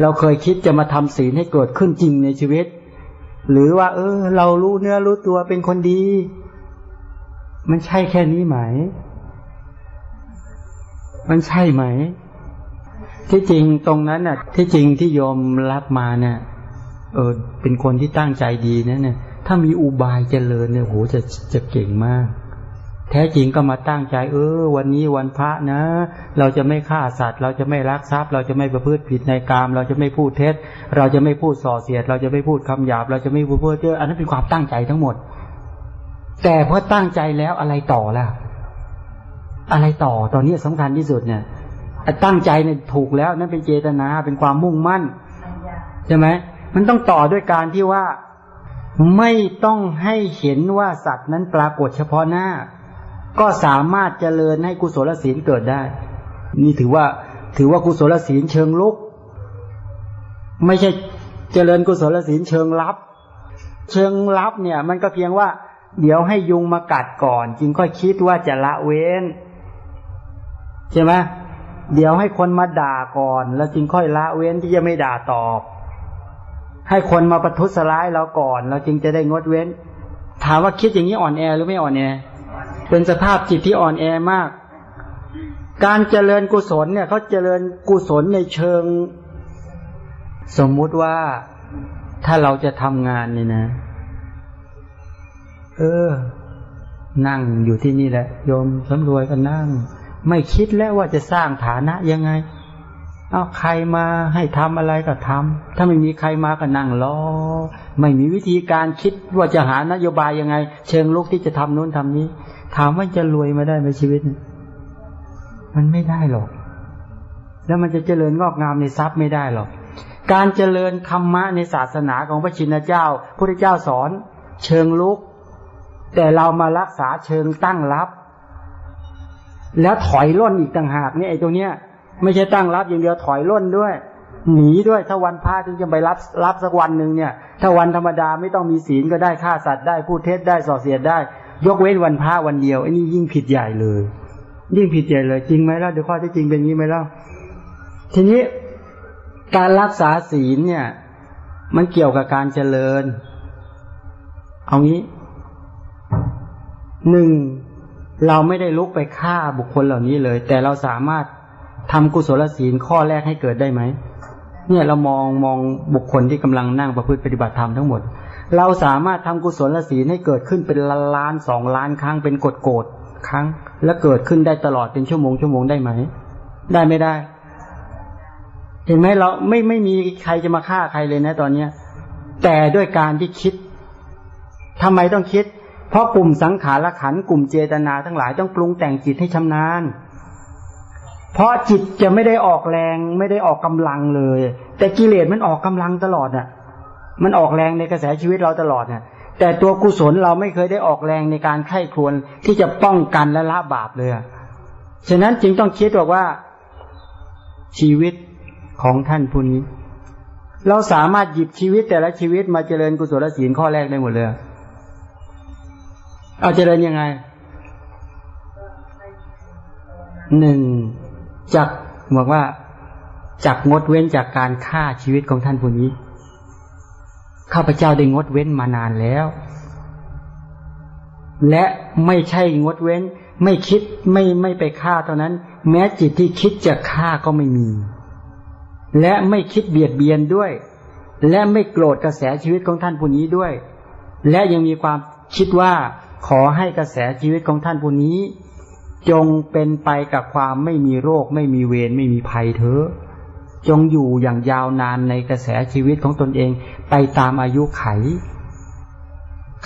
เราเคยคิดจะมาทำศีลให้เกิดขึ้นจริงในชีวิต หรือว่า เออ เรารู้เนื้อรู้ตัวเป็นคนดี มันใช่แค่นี้ไหม มันใช่ไหม ที่จริงตรงนั้นน่ะ ที่จริงที่โยมรับมาเนี่ยเออเป็นคนที่ตั้งใจดีนะเนี่ยถ้ามีอุบายเจริญเนี่ยโหจะจะเก่งมาก แท้จริงก็มาตั้งใจ เออ วันนี้วันพระนะ เราจะไม่ฆ่าสัตว์ เราจะไม่ลักทรัพย์ เราจะไม่ประพฤติผิดในกาม เราจะไม่พูดเท็จ เราจะไม่พูดส่อเสียด เราจะไม่พูดคำหยาบ เราจะไม่พูดเพ้อเจ้ออันนั้นเป็นความตั้งใจทั้งหมด แต่พอตั้งใจแล้วอะไรต่อล่ะ อะไรต่อตอนนี้สำคัญที่สุดเนี่ยตั้งใจเนี่ยถูกแล้วนั่นเป็นเจตนาเป็นความมุ่งมั่นใช่ไหมมันต้องต่อด้วยการที่ว่าไม่ต้องให้เห็นว่าสัตว์นั้นปรากฏเฉพาะหน้า ก็สามารถเจริญให้กุศลศีลเกิดได้ นี่ถือว่าถือว่ากุศลศีลเชิงลุก ไม่ใช่เจริญกุศลศีลเชิงลับ เชิงลับเนี่ย มันก็เพียงว่า เดี๋ยวให้ยุงมากัดก่อน จึงค่อยคิดว่าจะละเว้น ใช่ไหมเดี๋ยวให้คนมาด่าก่อน แล้วจึงค่อยละเว้นที่จะไม่ด่าตอบ ให้คนมาประทุษร้ายเราก่อน เราจึงจะได้งดเว้น ถามว่าคิดอย่างนี้อ่อนแอหรือไม่อ่อนแอ เป็นสภาพจิตที่อ่อนแอมาก การเจริญกุศลเนี่ยเขาเจริญกุศลในเชิง สมมุติว่าถ้าเราจะทำงานเนี่ยนะ เออ นั่งอยู่ที่นี่แหละโยมสำรวยก็นั่ง ไม่คิดแล้วว่าจะสร้างฐานะยังไง เอาใครมาให้ทำอะไรก็ทำถ้าไม่มีใครมาก็นั่งรอ ไม่มีวิธีการคิดว่าจะหานโยบายยังไง เชิงลุกที่จะทำนู้นทำนี้ ถามว่าจะรวยมาได้ไหมชีวิต มันไม่ได้หรอก แล้วมันจะเจริญงอกงามในทรัพย์ไม่ได้หรอก การเจริญธรรมะในศาสนาของพระชินเจ้าพระเจ้าสอน เชิงลุก แต่เรามารักษาเชิงตั้งรับ แล้วถอยล่นอีกต่างหากเนี่ยไอ้ตรงเนี้ย ไม่ใช่ตั้งรับอย่างเดียวถอยล่นด้วย หนีด้วยถ้าวันพระถึงจะไปรับรับสักวันหนึ่งเนี่ย ถ้าวันธรรมดาไม่ต้องมีศีลก็ได้ฆ่าสัตว์ได้พูดเท็จได้ส่อเสียดได้ ยกเว้นวันพระวันเดียวไอ้นี่ยิ่งผิดใหญ่เลย ยิ่งผิดใหญ่เลย จริงไหมล่ะเดี๋ยวข้อที่จริงเป็นงี้ไหมล่ะทีนี้การรักษาศีลเนี่ย มันเกี่ยวกับการเจริญ เอางี้หนึ่งเราไม่ได้ลุกไปฆ่าบุคคลเหล่านี้เลย แต่เราสามารถ ทำกุศลศีลข้อแรกให้เกิดได้ไหมเนี่ยเรามองมองบุคคลที่กำลังนั่งประพฤติปฏิบัติธรรมทั้งหมด เราสามารถทำกุศลศีลให้เกิดขึ้นเป็นล้านล้านสองล้านครั้งเป็นกดโกดครั้ง และเกิดขึ้นได้ตลอดเป็นชั่วโมงชั่วโมงได้ไหม ได้ไม่ได้ เห็นไหมเราไม่ไม่มีใครจะมาฆ่าใครเลยนะตอนเนี้ยแต่ด้วยการที่คิดทำไมต้องคิด เพราะกลุ่มสังขารขันกลุ่มเจตนาทั้งหลายต้องปรุงแต่งจิตให้ชำนาญ เพราะจิตจะไม่ได้ออกแรงไม่ได้ออกกำลังเลย แต่กิเลสมันออกกำลังตลอดอะ มันออกแรงในกระแสชีวิตเราตลอดเนี่ยแต่ตัวกุศลเราไม่เคยได้ออกแรงในการไข้ควรที่จะป้องกันและละบาปเลยฉะนั้นจึงต้องคิดบอกว่า ชีวิตของท่านผู้นี้ เราสามารถหยิบชีวิตแต่ละชีวิตมาเจริญกุศลศีลข้อแรกได้หมดเลย เอาเจริญยังไงหนึ่ง จักบอกว่าจักงดเว้นจากการฆ่าชีวิตของท่านผู้นี้ ข้าพเจ้าได้งดเว้นมานานแล้ว และไม่ใช่งดเว้น ไม่คิดไม่ไม่ไปฆ่าเท่านั้น แม้จิตที่คิดจะฆ่าก็ไม่มี และไม่คิดเบียดเบียนด้วย และไม่โกรธกระแสชีวิตของท่านผู้นี้ด้วย และยังมีความคิดว่าขอให้กระแสชีวิตของท่านผู้นี้ จงเป็นไปกับความไม่มีโรค ไม่มีเวรไม่มีภัยเถอะจงอยู่อย่างยาวนานในกระแสชีวิตของตนเองไปตามอายุไข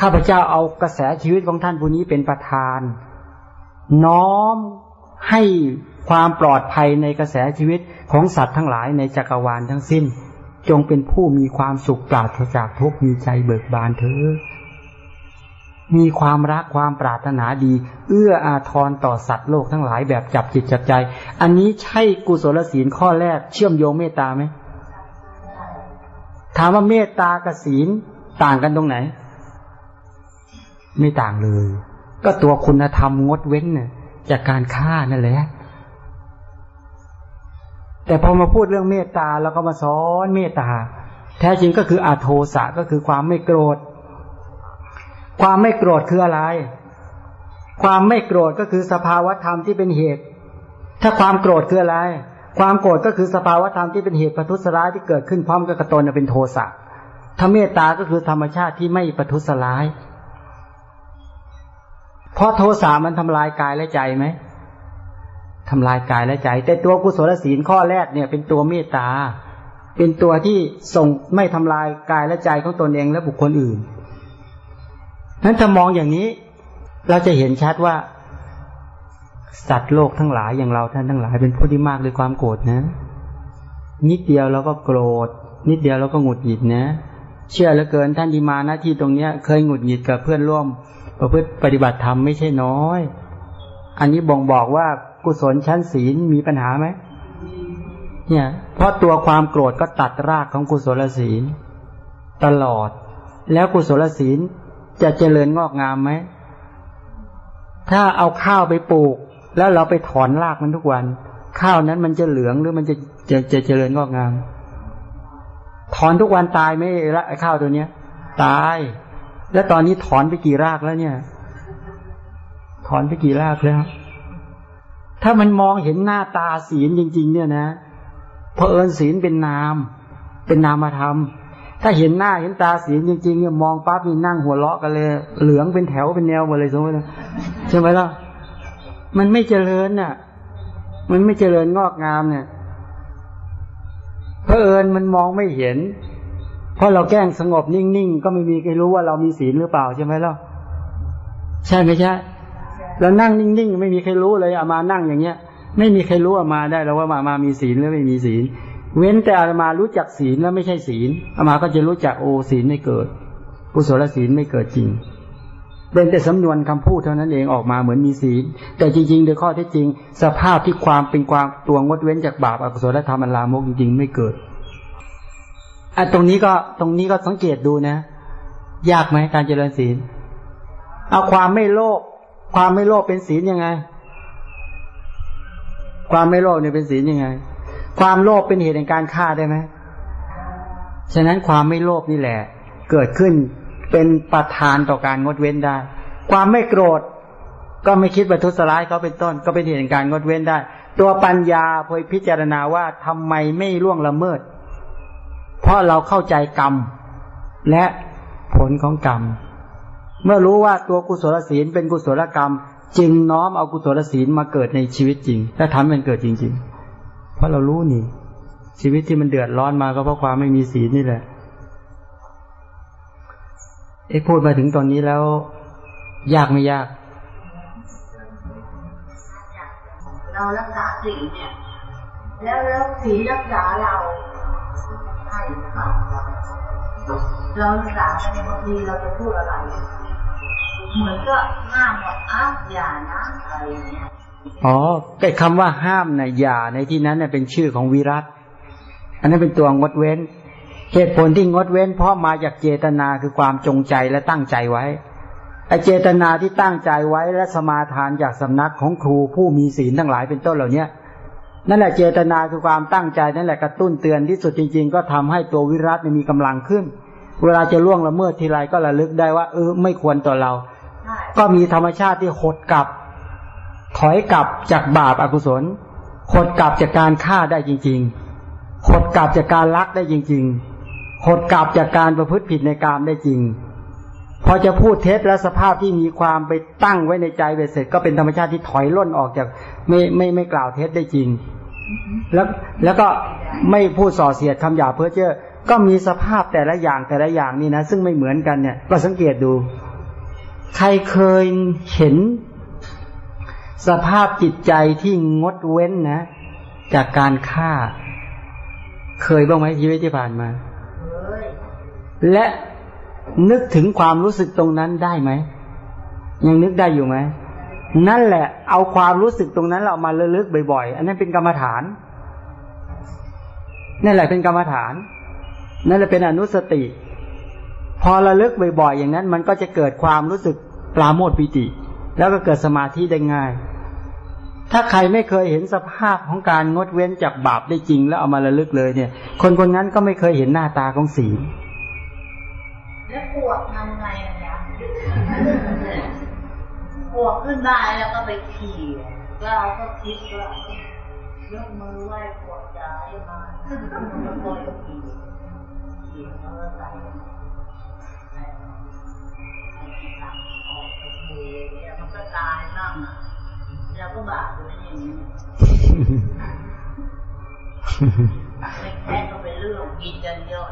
ข้าพเจ้าเอากระแสชีวิตของท่านผู้นี้เป็นประธาน น้อมให้ความปลอดภัยในกระแสชีวิตของสัตว์ทั้งหลายในจักรวาลทั้งสิ้น จงเป็นผู้มีความสุขปราศจากทุกข์มีใจเบิกบานเถอ มีความรักความปรารถนาดี เอื้ออาทรต่อสัตว์โลกทั้งหลายแบบจับจิตจับใจ อันนี้ใช่กุศลศีลข้อแรกเชื่อมโยงเมตตาไหมถามว่าเมตตากับศีลต่างกันตรงไหน ไม่ต่างเลย ก็ตัวคุณธรรมงดเว้นเนี่ยจากการฆ่านั่นแหละ แต่พอมาพูดเรื่องเมตตาเราก็มาสอนเมตตา แท้จริงก็คืออาโทสะก็คือความไม่โกรธ ความไม่โกรธคืออะไร ความไม่โกรธก็คือสภาวธรรมที่เป็นเหตุ ถ้าความโกรธคืออะไร ความโกรธก็คือสภาวธรรมที่เป็นเหตุปัทุสร้ายที่เกิดขึ้นพร้อมกับกระตนเป็นโทสะถ้าเมตตาก็คือธรรมชาติที่ไม่ปัทุสร้าย เพราะโทสะมันทำลายกายและใจไหมทำลายกายและใจ แต่ตัวกุศลศีลข้อแรกเนี่ยเป็นตัวเมตตา เป็นตัวที่ส่งไม่ทำลายกายและใจของตนเองและบุคคลอื่น นั้นถ้ามองอย่างนี้ เราจะเห็นชัดว่า สัตว์โลกทั้งหลายอย่างเราท่านทั้งหลายเป็นผู้ที่มากด้วยความโกรธนะ นิดเดียวเราก็โกรธ นิดเดียวเราก็หงุดหงิดนะ เชื่อเหลือเกินท่านที่มาหน้าที่ตรงเนี้ย เคยหงุดหงิดกับเพื่อนร่วมประพฤติปฏิบัติธรรมไม่ใช่น้อย อันนี้บ่งบอกว่ากุศลชั้นศีลมีปัญหาไหมเนี่ยเพราะตัวความโกรธก็ตัดรากของกุศลศีล ตลอด แล้วกุศลศีล จะเจริญงอกงามไหม ถ้าเอาข้าวไปปลูก แล้วเราไปถอนรากมันทุกวัน ข้าวนั้นมันจะเหลืองหรือมันจะจะจะเจริญงอกงาม ถอนทุกวันตายไหมละข้าวตัวเนี้ย ตาย แล้วตอนนี้ถอนไปกี่รากแล้วเนี่ย ถอนไปกี่รากแล้ว ถ้ามันมองเห็นหน้าตาศีลจริง ๆ เนี่ยนะเพอเอิญศีลเป็นนาม เป็นนามธรรม ถ้าเห็นหน้าเห็นตาศีจริงๆเนี่ยมองปั๊บนี่นั่งหัวเราะกันเลย เหลืองเป็นแถวเป็นแนวหมาเลยสมมติใช่ไหมล่ะมันไม่เจริญน่ะ มันไม่เจริญงอกงามเนี่ยเพอเอิญมันมองไม่เห็น เพราะเราแกล้งสงบนิ่งๆก็ไม่มีใครรู้ว่าเรามีศีลหรือเปล่าใช่ไหมล่ะใช่ไหมใช่เรานั่งนิ่งๆไม่มีใครรู้เลยอามานั่งอย่างเงี้ย ไม่มีใครรู้อามาได้แล้วว่ามามามีศีลหรือไม่มีศีล เว้นแต่อามารู้จักศีลแล้วไม่ใช่ศีลอามาก็จะรู้จักโอศีลไม่เกิดกุศลศีลไม่เกิดจริงเป็นแต่สำนวนคำพูดเท่านั้นเองออกมาเหมือนมีศีล แต่จริง ๆ โดยข้อเท็จจริง สภาพที่ความเป็นความตัวงดเว้นจากบาปอกุศลธรรมอันลามกจริง ๆ ไม่เกิดอะตรงนี้ก็ตรงนี้ก็สังเกตดูนะ ยากไหมการเจริญศีลเอาความไม่โลภความไม่โลภเป็นศีลยังไง ความไม่โลภเนี่ยเป็นศีลยังไง ความโลภเป็นเหตุในการฆ่าได้ไหมฉะนั้นความไม่โลภนี่แหละ เกิดขึ้นเป็นประธานต่อการงดเว้นได้ ความไม่โกรธ ก็ไม่คิดประทุษร้ายเขาเป็นต้น ก็เป็นเหตุในการงดเว้นได้ ตัวปัญญาพอพิจารณาว่าทำไมไม่ล่วงละเมิด เพราะเราเข้าใจกรรม และผลของกรรม เมื่อรู้ว่าตัวกุศลศีลเป็นกุศลกรรม จึงน้อมเอากุศลศีลมาเกิดในชีวิตจริง และทำมันเกิดจริง ๆ เพราะเรารู้นี่ ชีวิตที่มันเดือดร้อนมาก็เพราะความไม่มีศีลนี่แหละเอ็กพูดมาถึงตอนนี้แล้ว ยากไม่ยาก เรารักษาศีลเนี่ย แล้วแล้วศีลรักษาเราใช่ค่ะเรารักษาในบางทีเราจะพูดอะไร เหมือนก็ห้ามว่าอ้าวอย่านะอะไรเงี้ย อ๋อไอ้คำว่าห้ามนะอย่าในที่นั้นเนี่ยเป็นชื่อของวิรัตอันนั้นเป็นตัวงดเว้น เหตุผลที่งดเว้น เพราะมาจากเจตนาคือความจงใจและตั้งใจไว้ไอเจตนาที่ตั้งใจไว้และสมาทานจากสำนักของครูผู้มีศีลทั้งหลายเป็นต้นเหล่าเนี้ยนั่นแหละเจตนาคือความตั้งใจนั่นแหละกระตุ้นเตือนที่สุดจริง ๆ ก็ทำให้ตัววิรัตมีกำลังขึ้น เวลาจะล่วงละเมิดทีไรก็ระลึกได้ว่า เออไม่ควรต่อเรา ก็มีธรรมชาติที่หดกลับ ถอยกลับจากบาปอากุศลหดกลับจากการฆ่าได้จริงๆหดกลับจากการลักได้จริงๆหดกลับจากการประพฤติผิดในกามได้จริง พอจะพูดเท็จและสภาพที่มีความไปตั้งไว้ในใจไปเสร็จ ก็เป็นธรรมชาติที่ถอยล่นออกจากไม่ไม่ไม่กล่าวเท็จได้จริง แล้วแล้วก็ไม่พูดส่อเสียดคำหยาเพื่อเจ้อก็มีสภาพแต่ละอย่างแต่ละอย่างนี่นะ ซึ่งไม่เหมือนกันเนี่ย ก็สังเกตดู ใครเคยเห็น สภาพจิตใจที่งดเว้นนะ จากการฆ่า เคยบ้างไหมชีวิตที่ผ่านมา และนึกถึงความรู้สึกตรงนั้นได้ไหม ยังนึกได้อยู่ไหม นั่นแหละ เอาความรู้สึกตรงนั้นเรามาระลึกบ่อยๆ อันนั้นเป็นกรรมฐาน นั่นแหละเป็นกรรมฐาน นั่นแหละเป็นอนุสติ พอระลึกบ่อยๆ อย่างนั้น มันก็จะเกิดความรู้สึกปราโมทปิติ แล้วก็เกิดสมาธิได้ง่าย ถ้าใครไม่เคยเห็นสภาพของการงดเว้นจากบาปได้จริง แล้วเอามาระลึกเลยเนี่ย คนคนนั้นก็ไม่เคยเห็นหน้าตาของศีลแล้วปวดทำไงอะเนี่ยปวดขึ้นได้แล้วก็ไปขี่แล้วเราก็คิดว่ายกมือไหว้ปวดใจมาแล้วก็ขี่ขี่มอเตอร์ เนี่ยมันก็ตายนั่งอะแล้วก็บาปอยู่นั่นอย่างนี้ไม่แค่ก็เป็นเรื่องกินกันเยอะ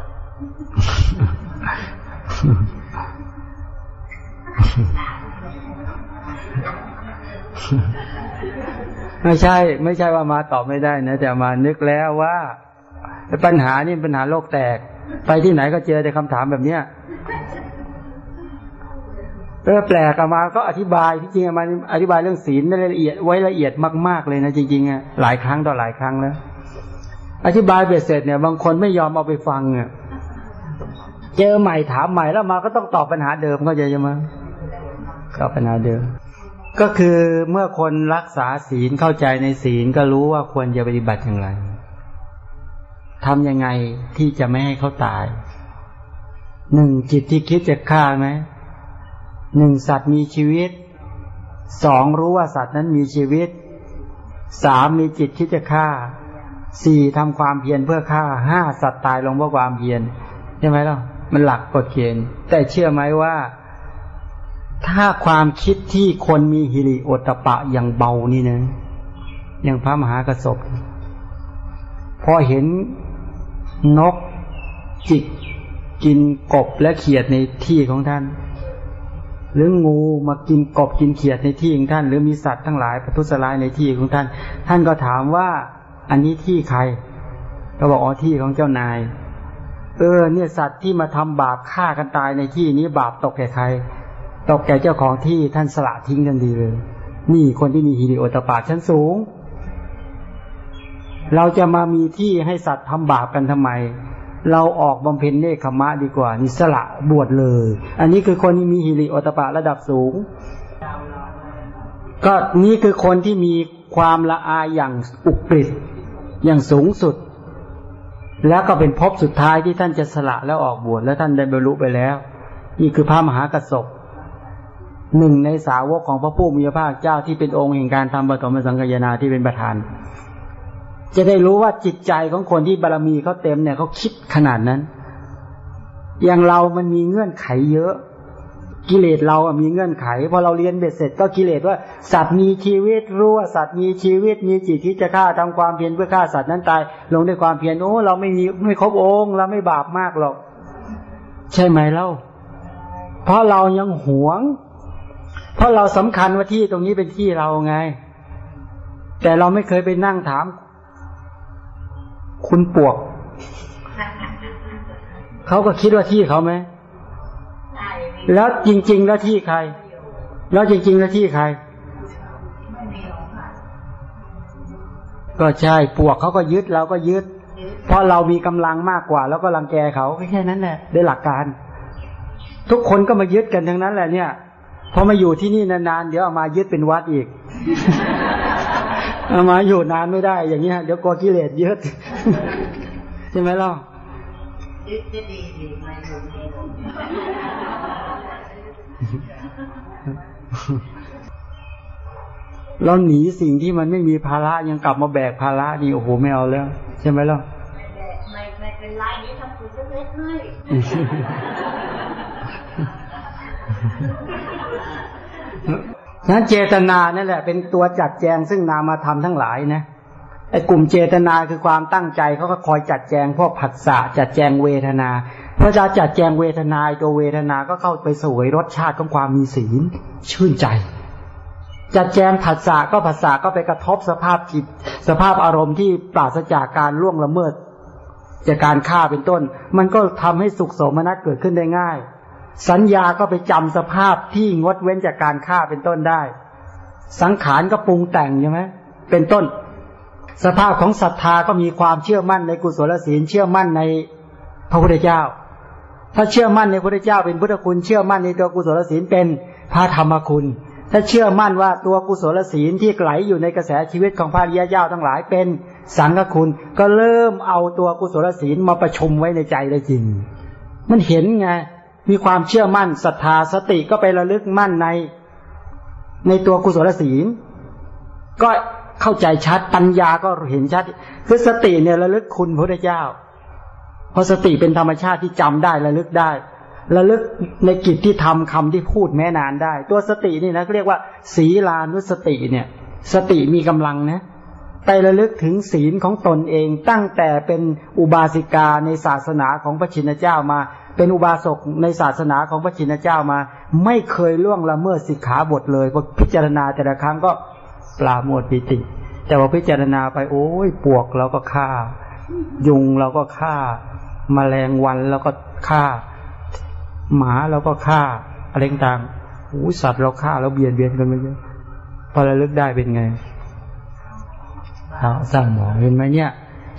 ไม่ใช่ ไม่ใช่ว่ามาตอบไม่ได้นะแต่มานึกแล้วว่าปัญหานี่ปัญหาโลกแตก ไปที่ไหนก็เจอแต่คำถามแบบเนี้ย เออแปลกมาก็อธิบายที่จริงอะมาอธิบายเรื่องศีลในรายละเอียดไว้ละเอียดมาก ๆเลยนะจริงๆอะหลายครั้งต่อหลายครั้งแล้วอธิบายเบ็ดเสร็จเนี่ย บางคนไม่ยอมเอาไปฟังอะเจอใหม่ถามใหม่แล้วมาก็ต้องตอบปัญหาเดิมก็จะยังมาตอบปัญหาเดิม ก็คือเมื่อคนรักษาศีลเข้าใจในศีลก็รู้ว่าควรจะปฏิบัติอย่างไรทำยังไงที่จะไม่ให้เขาตายหนึ่งจิตที่คิดจะฆ่าไหม หนึ่งสัตว์มีชีวิตสองรู้ว่าสัตว์นั้นมีชีวิตสามมีจิตคิดจะฆ่าสี่ทำความเพียรเพื่อฆ่าห้าสัตว์ตายลงเพราะความเพียรใช่ไหมล่ะมันหลักกฎเกณฑ์แต่เชื่อไหมว่า ถ้าความคิดที่คนมีฮิริโอตตปะอย่างเบานี่นะอย่างพระมหากระสบพอเห็นนกจิกกินกบและเขียดในที่ของท่าน หรืองูมากินกบกินเขียดในที่ของท่าน หรือมีสัตว์ทั้งหลายประทุษร้ายในที่ของท่าน ท่านก็ถามว่าอันนี้ที่ใครก็บอกอ๋อที่ของเจ้านาย เออ เนี่ยสัตว์ที่มาทำบาปฆ่ากันตายในที่นี้บาปตกแก่ใคร ตกแก่เจ้าของที่ท่านสละทิ้งกันดีเลย นี่คนที่มีฮิริโอตปาชั้นสูง เราจะมามีที่ให้สัตว์ทำบาปกันทำไม เราออกบำเพ็ญเนคขมะดีกว่านี่สละบวชเลย อันนี้คือคนที่มีฮิริโอตปะระดับสูง ก็นี่คือคนที่มีความละอายอย่างอุกฤษอย่างสูงสุด แล้วก็เป็นภพสุดท้ายที่ท่านจะสละแล้วออกบวชแล้วท่านได้บรรลุไปแล้ว นี่คือพระมหากระสบหนึ่งในสาวกของพระผู้มีพระภาคเจ้าที่เป็นองค์แห่งการทำปฐมสังกายนาที่เป็นประธาน จะได้รู้ว่าจิตใจของคนที่บารรมีเขาเต็มเนี่ยเขาคิดขนาดนั้น อย่างเรามันมีเงื่อนไขเยอะ กิเลสเราอะมีเงื่อนไขพอเราเรียนเบ็ดเสร็จก็กิเลสว่า สัตว์มีชีวิตรู้ว่าสัตว์มีชีวิต มีจิตที่จะฆ่าทำความเพียรเพื่อฆ่าสัตว์นั้นตาย ลงด้วยความเพียรโอ้เราไม่มีไม่ครบองค์เราไม่บาปมากหรอก ใช่ไหมเล่า เพราะเรายังหวง เพราะเราสำคัญว่าที่ตรงนี้เป็นที่เราไง แต่เราไม่เคยไปนั่งถาม คุณปวก เขาก็คิดว่าที่เขาไหมแล้วจริง ๆ แล้วที่ใคร แล้วจริง ๆ แล้วที่ใคร ก็ใช่ปวกเขาก็ยึดเราก็ยึด เพราะเรามีกำลังมากกว่า แล้วก็รังแกเขาแค่นั้นแหละได้หลักการ ทุกคนก็มายึดกันทั้งนั้นแหละเนี่ยพอมาอยู่ที่นี่นานๆเดี๋ยวเอามายึดเป็นวัดอีก มาอยู่นานไม่ได้ อย่างเงี้ยเดี๋ยวกลัวกิเลสยึดใช่ไหมล่ะยึดจะดีดีมาอยู่นี่เราหนีสิ่งที่มันไม่มีภาระยังกลับมาแบกภาระนี่โอ้โหไม่เอาแล้ว ใช่ไหมล่ะไม่ไม่เป็นไรนี่ทำคุณจะเล็กให้ นั้นเจตนานั่นแหละ เป็นตัวจัดแจงซึ่งนามธรรมทั้งหลายนะไอ้กลุ่มเจตนาคือความตั้งใจเขาก็คอยจัดแจงพวกผัสสะจัดแจงเวทนาพอจะจัดแจงเวทนาตัวเวทนาก็เข้าไปสวยรสชาติของความมีศีลชื่นใจ จัดแจงผัสสะก็ผัสสะก็ไปกระทบสภาพจิต สภาพอารมณ์ที่ปราศจากการล่วงละเมิดจากการฆ่าเป็นต้น มันก็ทำให้สุขสมนัตเกิดขึ้นได้ง่าย สัญญาก็ไปจำสภาพที่งดเว้นจากการฆ่าเป็นต้นได้ สังขารก็ปรุงแต่งใช่ไหมเป็นต้น สภาพของศรัทธาก็มีความเชื่อมั่นในกุศลศีลเชื่อมั่นในพระพุทธเจ้า ถ้าเชื่อมั่นในพระพุทธเจ้าเป็นพุทธคุณเชื่อมั่นในตัวกุศลศีลเป็นพระธรรมคุณ ถ้าเชื่อมั่นว่าตัวกุศลศีลที่ไหลอยู่ในกระแสชีวิตของพระริยเจ้าทั้งหลายเป็นสังฆคุณก็เริ่มเอาตัวกุศลศีลมาประชุมไว้ในใจได้จริง มันเห็นไง มีความเชื่อมั่นศรัทธาสติก็ไประลึกมั่นใน ในตัวกุศลศีล ก็เข้าใจชัดปัญญาก็เห็นชัด คือสติเนี่ยระลึกคุณพระเจ้า เพราะสติเป็นธรรมชาติที่จำได้ระลึกได้ ระลึกในกิจที่ทำคำที่พูดแม้นานได้ ตัวสตินี่นะเรียกว่า ศีลานุสติเนี่ย สติมีกำลังนะ ไประลึกถึงศีลของตนเอง ตั้งแต่เป็นอุบาสิกาในศาสนาของพระชินเจ้ามา เป็นอุบาสกในศาสนาของพระชินเจ้ามา ไม่เคยล่วงละเมิดสิกขาบทเลยพอพิจารณาแต่ละครั้งก็ปลาโมดปิติ แต่ว่าพิจารณาไปโอ้ยปวกเราก็ฆ่า ยุงเราก็ฆ่าแมลงวันเราก็ฆ่า หมาเราก็ฆ่าอะไรต่างๆสัตว์เราฆ่าเราเบียดเบียนกันไปเยอะพอระลึกได้เป็นไง เอาสร้างหมอเห็นไหมเนี่ย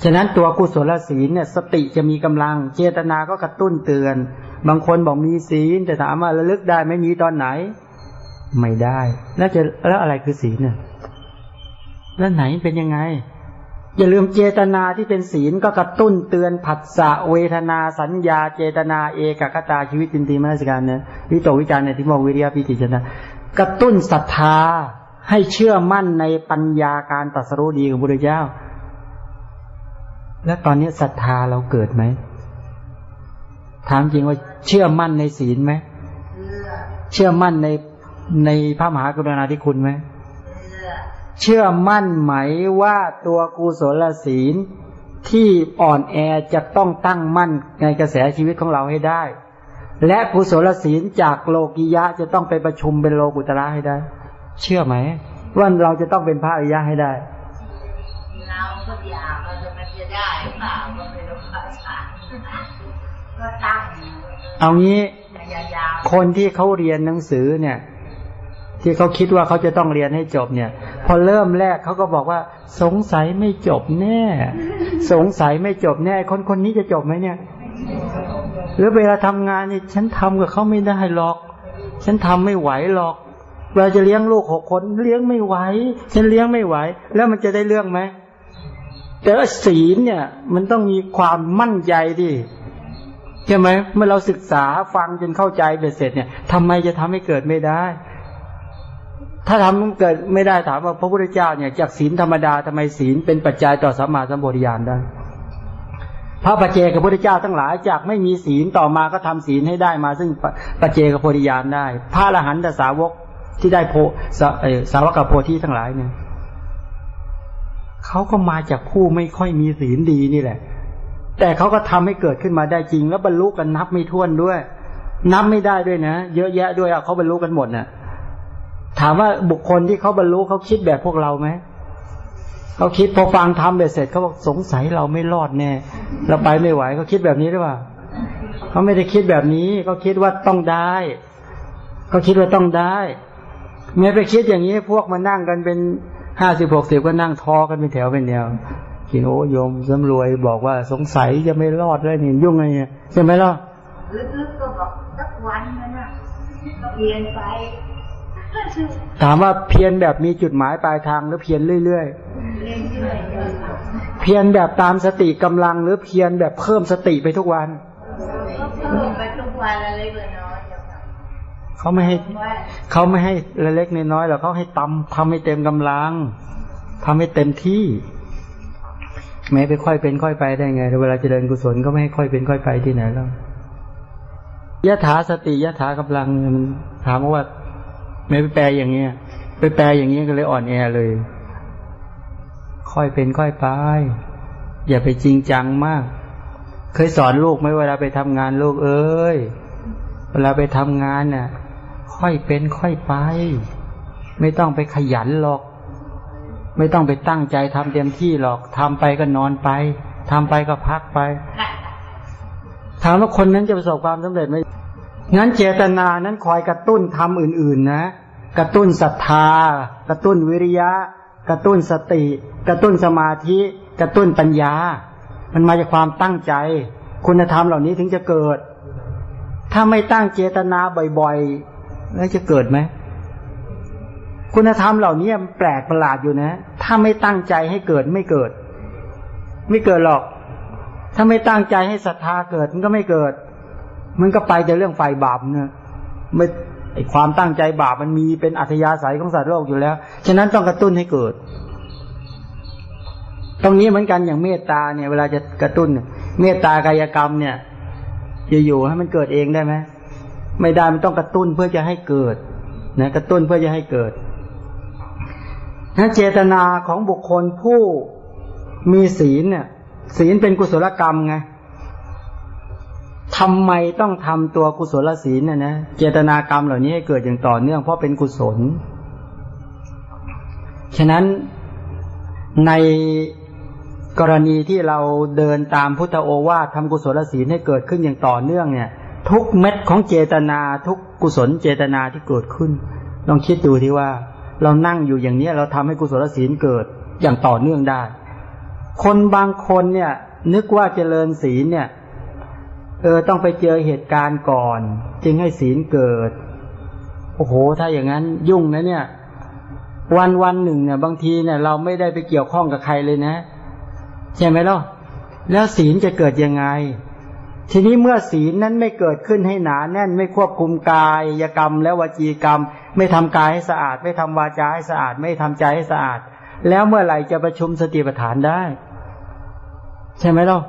ฉะนั้นตัวกุศลศีลเนี่ย สติจะมีกำลังเจตนาก็กระตุ้นเตือน บางคนบอกมีศีลแต่ถามว่าระลึกได้ไม่มีตอนไหน ไม่ได้ แล้วจะแล้วอะไรคือศีลเนี่ยแล้วไหนเป็นยังไง อย่าลืมเจตนาที่เป็นศีลก็กระตุ้นเตือนผัสสะเวทนาสัญญา เจตนาเอกคตาชีวิตจินตีมนสการเนี่ยวิโตวิจารณ์ในที่มองวิริยะปิติชนะกระตุ้นศรัทธา ให้เชื่อมั่นในปัญญาการตรัสรู้ดีของพระเจ้า และตอนนี้ศรัทธาเราเกิดไหม ถามจริงว่าเชื่อมั่นในศีลไหม เชื่อมั่นในในพระมหากรุณาธิคุณไหม เชื่อมั่นไหมว่าตัวกุศลศีลที่อ่อนแอจะต้องตั้งมั่นในกระแสชีวิตของเราให้ได้ และกุศลศีลจากโลกิยะจะต้องไปประชุมเป็นโลกุตระให้ได้ เชื่อไหมว่าเราจะต้องเป็นพระอริยะให้ได้เราก็อยากเราจะมันจะได้เปล่าก็ไม่รู้ภาษาก็ตั้งเอางี้คนที่เขาเรียนหนังสือเนี่ย ที่เขาคิดว่าเขาจะต้องเรียนให้จบเนี่ย พอเริ่มแรกเขาก็บอกว่า สงสัยไม่จบแน่ สงสัยไม่จบแน่ คนคนนี้จะจบไหมเนี่ย หรือเวลาทำงานนี่ฉันทำกับเขาไม่ได้หรอก ฉันทำไม่ไหวหรอก เราจะเลี้ยงลูกหกคนเลี้ยงไม่ไหวฉันเลี้ยงไม่ไหว แล้วมันจะได้เรื่องไหมแต่ว่าศีลเนี่ย มันต้องมีความมั่นใจดิใช่ไหมเมื่อเราศึกษาฟังจนเข้าใจเสร็จเนี่ยทำไมจะทำให้เกิดไม่ได้ ถ้าทำเกิดไม่ได้ถามว่าพระพุทธเจ้าเนี่ย จากศีลธรรมดาทำไมศีลเป็นปัจจัยต่อสัมมาสัมปวิญาณได้พระปัจเจกับพระพุทธเจ้าทั้งหลายจากไม่มีศีลต่อมาก็ทำศีลให้ได้มา ซึ่งปัจเจกับโพธิญาณได้ พระอรหันตสาวก ที่ได้โพสาวกโพธิทั้งหลายเนี่ยเขาก็มาจากผู้ไม่ค่อยมีศีลดีนี่แหละ แต่เขาก็ทำให้เกิดขึ้นมาได้จริง แล้วบรรลุกันนับไม่ถ้วนด้วย นับไม่ได้ด้วยนะ เยอะแยะด้วยเขาบรรลุกันหมดนะ่ะ ถามว่าบุคคลที่เขาบรรลุเขาคิดแบบพวกเราไหมเขาคิดพอฟังทำเสร็จเขาบอกสงสัยเราไม่รอดแน่เราไปไม่ไหวเขาคิดแบบนี้หรือเปล่าเขาไม่ได้คิดแบบนี้เขาคิดว่าต้องได้เขาคิดว่าต้องได้ เมื่อไปคิดอย่างนี้พวกมานั่งกันเป็นห้าสิบหกสิบก็นั่งทอกันเป็นแถวเป็นแนวกินโอโยมสำรวยบอกว่าสงสัยจะไม่รอดเลยนี่ยุ่งไงเนี่ยใช่ไหมล่ะลึกๆก็บอกสักวันนั้นนะเปลี่ยนไป ถามว่าเพียรแบบมีจุดหมายปลายทางหรือเพียรเรื่อยๆเพียรแบบตามสติกำลังหรือเพียรแบบเพิ่มสติไปทุกวันเเขาไม่ให้เขาไม่ให้เล็กๆน้อยๆหรอกเขาให้ตำทำให้เต็มกำลังทำให้เต็มที่แม้ไปค่อยเป็นค่อยไปได้ไงเวลาเจริญกุศลก็ไม่ให้ค่อยเป็นค่อยไปที่ไหนแล้วยะถาสติยะถากำลังถามว่าไม่ไปแปลอย่างเงี้ย ไปแปลอย่างเงี้ยก็เลยอ่อนแอเลย ค่อยเป็นค่อยไป อย่าไปจริงจังมาก เคยสอนลูกไหมเวลาไปทำงานลูกเอ้ย เวลาไปทำงานน่ะ ค่อยเป็นค่อยไป ไม่ต้องไปขยันหรอก ไม่ต้องไปตั้งใจทำเต็มที่หรอกทำไปก็นอนไปทำไปก็พักไป ถามว่าคนนั้นจะประสบความสำเร็จไหมงั้นเจตนานั้นคอยกระตุ้นทำอื่น ๆ นะ กระตุ้นศรัทธา กระตุ้นวิริยะ กระตุ้นสติ กระตุ้นสมาธิ กระตุ้นปัญญา มันมาจากความตั้งใจ คุณธรรมเหล่านี้ถึงจะเกิด ถ้าไม่ตั้งเจตนาบ่อย แล้วจะเกิดไหมคุณธรรมเหล่านี้แปลกประหลาดอยู่นะ ถ้าไม่ตั้งใจให้เกิดไม่เกิด ไม่เกิดหรอก ถ้าไม่ตั้งใจให้ศรัทธาเกิดมันก็ไม่เกิด มันก็ไปแต่เรื่องไฟบาปเนี่ยไม่ไอความตั้งใจบาปมันมีเป็นอัธยาศัยของสัตว์โลกอยู่แล้ว ฉะนั้นต้องกระตุ้นให้เกิด ตรงนี้เหมือนกันอย่างเมตตาเนี่ย เวลาจะกระตุ้น เมตตากายกรรมเนี่ยจะอยู่ให้มันเกิดเองได้ไหม ไม่ได้มันต้องกระตุ้นเพื่อจะให้เกิดนะกระตุ้นเพื่อจะให้เกิดถ้าเจตนาของบุคคลผู้มีศีลเนี่ย ศีลเป็นกุศลกรรมไงทำไมต้องทำตัวกุศลศีลเนี่ยนะเจตนากรรมเหล่านี้ให้เกิดอย่างต่อเนื่องเพราะเป็นกุศล ฉะนั้นในกรณีที่เราเดินตามพุทธโอวาททำกุศลศีลให้เกิดขึ้นอย่างต่อเนื่องเนี่ย ทุกเม็ดของเจตนาทุกกุศลเจตนาที่เกิดขึ้นลองคิดดูที่ว่า เรานั่งอยู่อย่างนี้เราทำให้กุศลศีลเกิดอย่างต่อเนื่องได้ คนบางคนเนี่ย นึกว่าเจริญศีลเนี่ยเออต้องไปเจอเหตุการณ์ก่อน จึงให้ศีลเกิด โอ้โห ถ้าอย่างนั้นยุ่งนะเนี่ย วันวันหนึ่งเนี่ย บางทีเนี่ย เราไม่ได้ไปเกี่ยวข้องกับใครเลยนะ ใช่ไหมล่ะแล้วศีลจะเกิดยังไง ทีนี้เมื่อศีลนั้นไม่เกิดขึ้นให้หนาแน่นไม่ควบคุมกายกรรมและวจีกรรม ไม่ทำกายให้สะอาด ไม่ทำวาจาให้สะอาด ไม่ทำใจให้สะอาด แล้วเมื่อไหร่จะประชุมสติปัฏฐานได้ ใช่ไหมล่ะ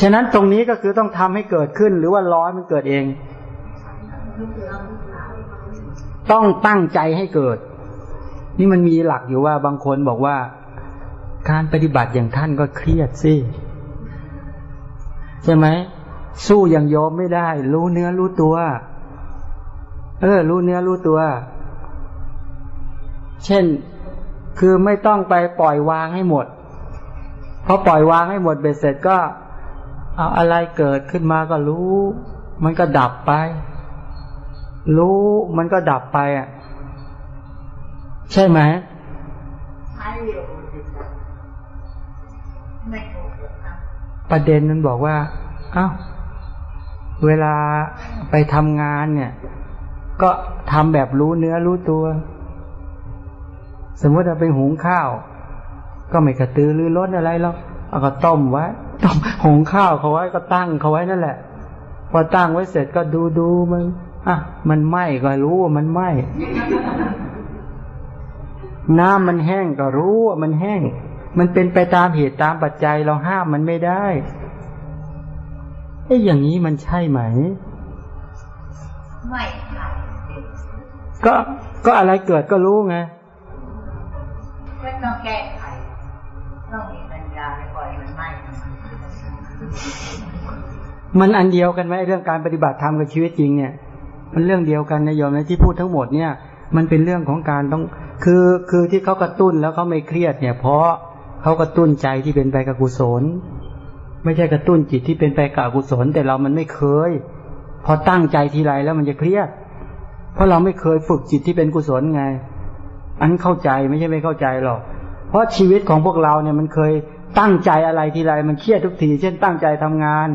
ฉะนั้นตรงนี้ก็คือต้องทำให้เกิดขึ้นหรือว่าร้อยมันเกิดเอง ต้องตั้งใจให้เกิด นี่มันมีหลักอยู่ว่าบางคนบอกว่า การปฏิบัติอย่างท่านก็เครียดสิ ใช่ไหมสู้อย่างโยมไม่ได้ รู้เนื้อรู้ตัว เออ รู้เนื้อรู้ตัว เช่นคือไม่ต้องไปปล่อยวางให้หมดพอปล่อยวางให้หมดเบ็ดเสร็จก็ เอาอะไรเกิดขึ้นมาก็รู้ มันก็ดับไป รู้มันก็ดับไปอะ ใช่ไหมใช่ ประเด็นนั้นบอกว่า เอา้า เวลาไปทำงานเนี่ย ก็ทำแบบรู้เนื้อรู้ตัว สมมติเราไปหุงข้าว ก็ไม่กระตือรือร้นอะไรหรอกเอาก็ต้มไว้ต้มหุงข้าวเขาไว้ก็ตั้งเขาไว้นั่นแหละ พอตั้งไว้เสร็จก็ดูดูมันอะมันไหม้ก็รู้ว่ามันไหม้น้ำมันแห้งก็รู้ว่ามันแห้ง มันเป็นไปตามเหตุตามปัจจัยเราห้ามมันไม่ได้ไอ้อย่างนี้มันใช่ไหม ไม่ใช่ก็ก็อะไรเกิดก็รู้ไงก็ต้องแก้ไขต้องมีปัญญาไปปล่อยมันไม่มันอันเดียวกันไหมเรื่องการปฏิบัติธรรมกับชีวิตจริงเนี่ย มันเรื่องเดียวกันนะโยมนะที่พูดทั้งหมดเนี่ย มันเป็นเรื่องของการต้อง คือคือที่เขากระตุ้นแล้วเขาไม่เครียดเนี่ย เพราะ เขากระตุ้นใจที่เป็นไปกับกุศล ไม่ใช่กระตุ้นจิตที่เป็นไปกับอกุศล แต่เรามันไม่เคย พอตั้งใจทีไรแล้วมันจะเครียด เพราะเราไม่เคยฝึกจิตที่เป็นกุศลไง อันเข้าใจไม่ใช่ไม่เข้าใจหรอก เพราะชีวิตของพวกเราเนี่ยมันเคยตั้งใจอะไรทีไรมันเครียดทุกที เช่น ตั้งใจทำงาน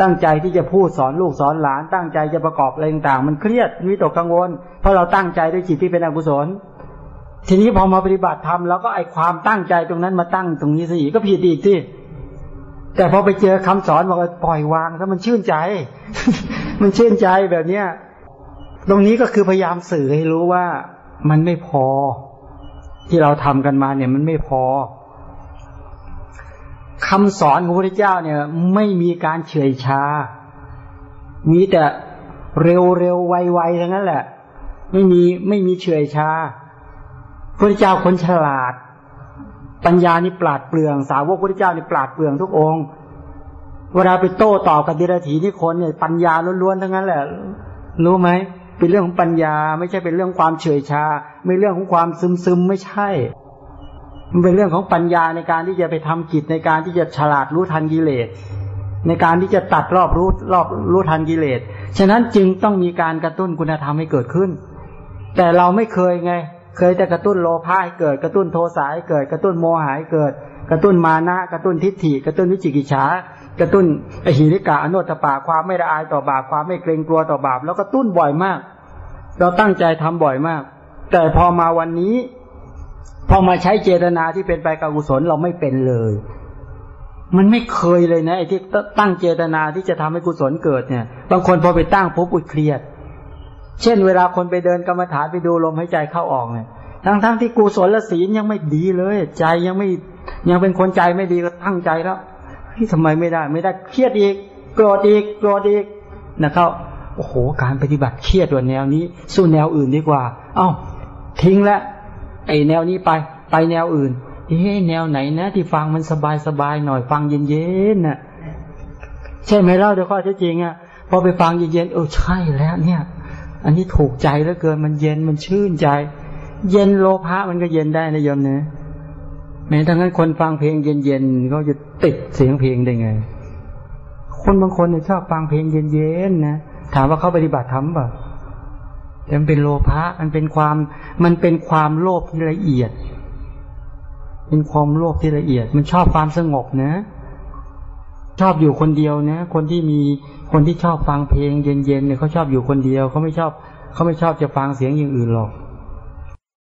ตั้งใจที่จะพูดสอนลูกสอนหลาน ตั้งใจจะประกอบอะไรต่างๆ มันเครียดวิตกกังวล เพราะเราตั้งใจด้วยจิตที่เป็นอกุศล ทีนี้พอมาปฏิบัติธรรมแล้วก็ไอความตั้งใจตรงนั้นมาตั้งตรงนี้สิก็ผิดอีกที่แต่พอไปเจอคำสอนบอกปล่อยวางถ้ามันชื่นใจ มันชื่นใจแบบเนี้ยตรงนี้ก็คือพยายามสื่อให้รู้ว่ามันไม่พอ ที่เราทำกันมาเนี่ยมันไม่พอคำสอนของพระเจ้าเนี่ย ไม่มีการเฉยชา มีแต่เร็วเร็วไวไวทั้งนั้นแหละ ไม่มีไม่มีเฉยชา พระเจ้าคนฉลาด ปัญญานี่ปราดเปลือง สาวกพระเจ้านี่ปราดเปลืองทุกองค์ เวลาไปโต้ตอบกับดิรถีนี่คนเนี่ยปัญญาล้วนๆทั้งนั้นแหละ รู้ไหมเป็นเรื่องของปัญญา ไม่ใช่เป็นเรื่องความเฉยชา ไม่เรื่องของความซึมซึมไม่ใช่ มันเป็นเรื่องของปัญญาในการที่จะไปทำกิจในการที่จะฉลาดรู้ทันกิเลสในการที่จะตัดรอบรู้รอบรู้ทันกิเลส ฉะนั้นจึงต้องมีการกระตุ้นคุณธรรมให้เกิดขึ้น แต่เราไม่เคยไง เคยแต่กระตุ้นโลภะให้เกิด กระตุ้นโทสะให้เกิด กระตุ้นโมหะให้เกิด กระตุ้นมานะ กระตุ้นทิฏฐิ กระตุ้นวิจิกิจฉากระตุ้นอหิริกะอนุตตปาความไม่ละอายต่อบาปความไม่เกรงกลัวต่อบาป แล้วกระตุ้นบ่อยมาก เราตั้งใจทำบ่อยมาก แต่พอมาวันนี้ พอมาใช้เจตนาที่เป็นไปกับกุศลเราไม่เป็นเลย มันไม่เคยเลยนะไอ้ที่ตั้งเจตนาที่จะทำให้กุศลเกิดเนี่ย บางคนพอไปตั้งปุ๊บอุดเครียด เช่นเวลาคนไปเดินกรรมฐานไปดูลมหายใจเข้าออกเนี่ยทั้งทั้งที่กุศลและศีลยังไม่ดีเลย ใจยังไม่ยังเป็นคนใจไม่ดีก็ตั้งใจแล้วที่ทำไมไม่ได้ ไม่ได้เครียดอีกโกรธอีกโกรธอีกนะครับโอ้โห การปฏิบัติเครียดว่าแนวนี้ สู้แนวอื่นดีกว่า เอ้า ทิ้งแล้วไอแนวนี้ไป ไปแนวอื่นเอ๊แนวไหนนะ ที่ฟังมันสบายสบายหน่อยฟังเย็นเย็นน่ะใช่ไหมเล่าเดี๋ยวข้อเท็จจริงอะพอไปฟังเย็นเย็นเออใช่แล้วเนี่ย อันนี้ถูกใจแล้วเกินมันเย็นมันชื่นใจ เย็นโลภะมันก็เย็นได้นะโยมเนี่ยแม้ทั้งนั้นคนฟังเพลงเย็นๆเขาจะติดเสียงเพลงได้ไง คนบางคนเนี่ยชอบฟังเพลงเย็นๆนะถามว่าเขาปฏิบัติธรรมป่ะแต่มันเป็นโลภะมันเป็นความ มันเป็นความโลภที่ละเอียด เป็นความโลภที่ละเอียด มันชอบความสงบนะ ชอบอยู่คนเดียวนะ คนที่มีคนที่ชอบฟังเพลงเย็นๆเนี่ยเขาชอบอยู่คนเดียวเขาไม่ชอบเขาไม่ชอบจะฟังเสียงอย่างอื่นหรอก